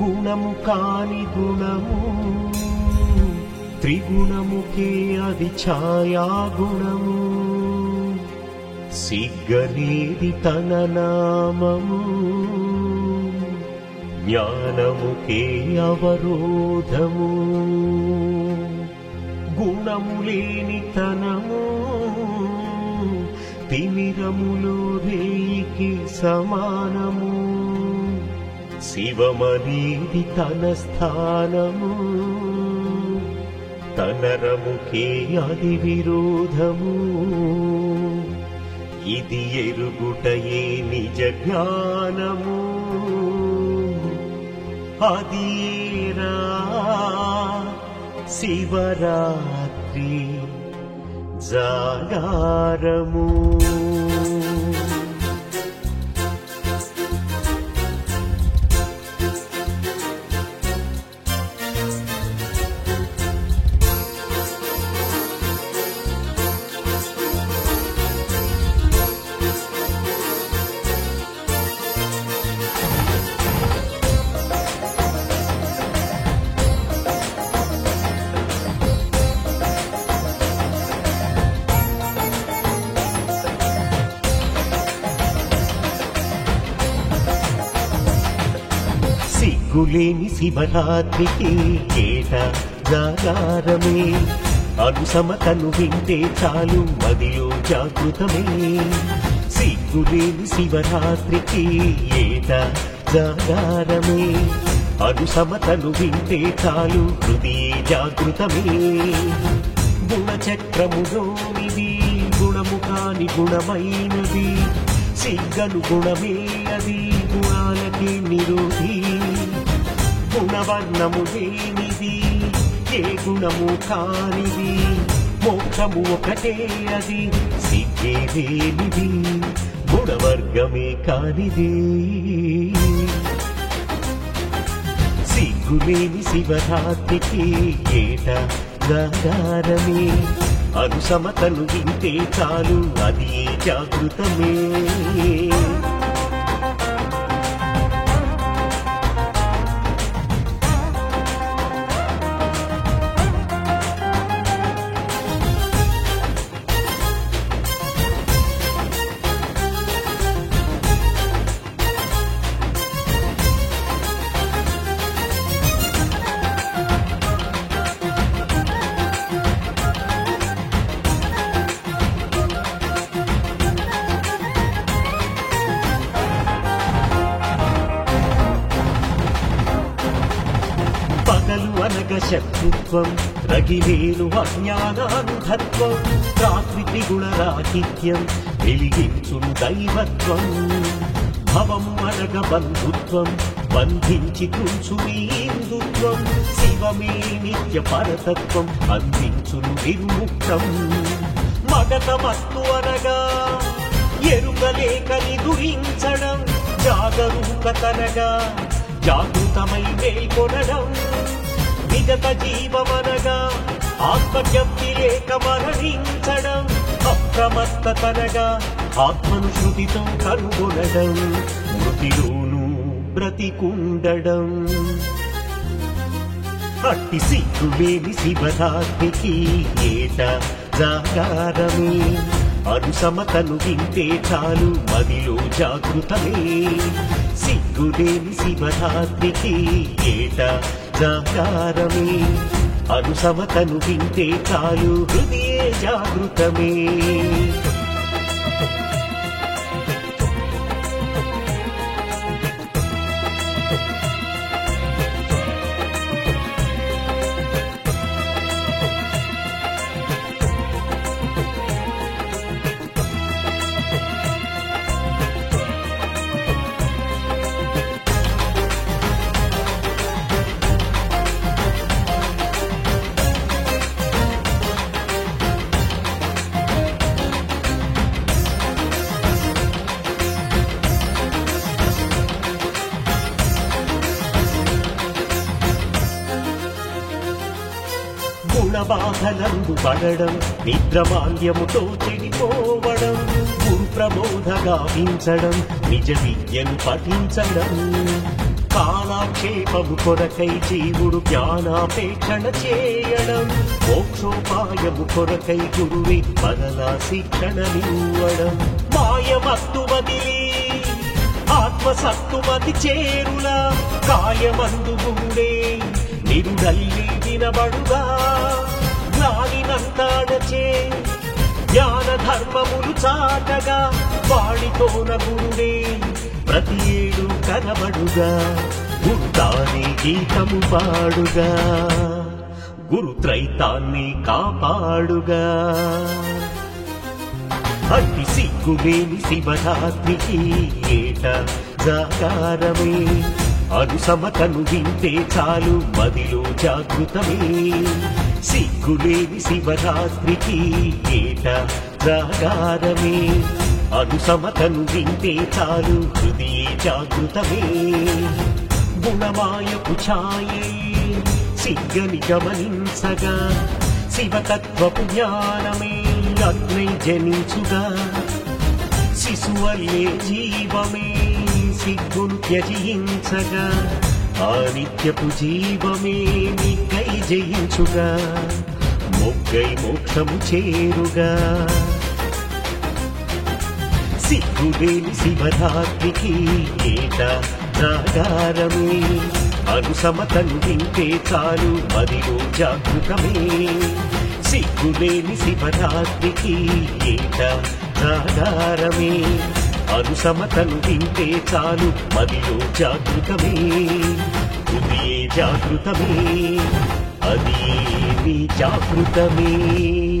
గుణము కాని గుణము త్రిగుణముకే అది ఛాయా గుణము. సిగ్గనేది తన నామము జ్ఞానముకే అవరోధము. గుణములేని తనము తిమిరములో రేయికి సమానము. శివమనేది తన స్థానము తనరముకే అది విరోధము. ఇది ఎరుగుటయే నిజ జ్ఞానము. అదీరా శివరాత్రి జాగారము. సిగ్గులేని శివరాత్రికి కేట జాగారమే. అనుసమతను వింటే చాలు మదిలో జాగృతమే. సిగ్గులేని శివరాత్రికి ఏట జాగారమే. అనుసమతను వింటే చాలు హృదయే జాగృతమే. గుణచక్రములోనిది గుణము కాని గుణమైనది. సిగ్గను గుణమే అది గుణాలకి నిరోధి. గుణవర్ణము లేనిది ఏ గుణము కానిది? మోక్షము ఒకటే అది సిగ్గే లేనిది గుణవర్గమే కానిది. సిగ్గులేని శివరాత్రికి ఏట గాగారమే అనుసమతను వింటే చాలు అది జాగృతమే. పగలు శత్రుత్వం రగిలేను అజ్ఞానానుధత్వం రాత్రి గుణరాహిత్యం రాహిత్యం వెలిగించును దైవత్వం భవము అనగ బంధుత్వం బంధించి తుంచు హిందుత్వం శివమే నిత్య పరతత్వం అందించును నిర్ముక్తం మగతమస్తు అనగా ఎరుకలేకని గురించడం జాగరూకతనగా జాగృతమై మేల్కొనడం విగత జీవమనగా ఆత్మజ్ఞప్తి లేక మరణించడం అప్రమత్తతనగా ఆత్మను శృతితో కనుగొనడం మృతిలోనూ బ్రతికుండడం. అట్టి సిగ్గులేని శివరాత్రికి ఏట జాగారమే. అనుసమతను వింటే చాలు మదిలో జాగృతమే. సిగ్గుదేవి శివరాత్రికి ఏట జాగారమే అనుసమతను వింటే చాలు హృదయే జాగృతమే. గుణబాధలందు పడడం నిద్రమాల్యముతో చెడిపోవడం గురు ప్రబోధ గావించడం నిజ విద్యను పఠించడం. కాలాక్షేపము కొరకై జీవుడు జ్ఞానాపేక్షణ చేయడం మోక్షోపాయము కొరకై గురువే మరలా శిక్షణనివ్వడం. మాయమత్తు వదిలి ఆత్మసత్తుమతి చేరుల కాయమందు గుండే నిరుడల్లి వినబడుగా జ్ఞానినంతాడచే జ్ఞాన ధర్మములు చాటగా వాడితోన గురుడే ప్రతి ఏడు కనబడుగా గురుతానే గీతము పాడుగా గురుత్రైతాన్ని కాపాడుగా. అట్టి సిగ్గులేని శివరాత్రికి ఏట జాగారమే అనుసమతను వింటే చాలు మదిలో జాగృతమే. సిగ్గులేని శివరాత్రికి ఏట జాగారమే అనుసమతను వింటే చాలు హృదయ జాగృతమే. గుణమాయపు ఛాయే సిగ్గని గమనించగా శివతత్వపు జ్ఞానమే అగ్నై జనించుగా. శిశువల్లే జీవమే. సిగ్గును త్యజించగా ఆ నిత్యపు జీవమే నిక్కై జయించుగా మొగ్గై మోక్షము చేరుగా. సిగ్గులేని శివరాత్రికి ఏట జాగారమే అనుసమతను వింటే చాలు మదిలో జాగృతమే. సిగ్గులేని శివరాత్రికి ఏట నాగారమే అనుసమతను వింటే చాలు మదిలో జాగృతమే. హృదయే జాగృతమే. అది జాగృతమే.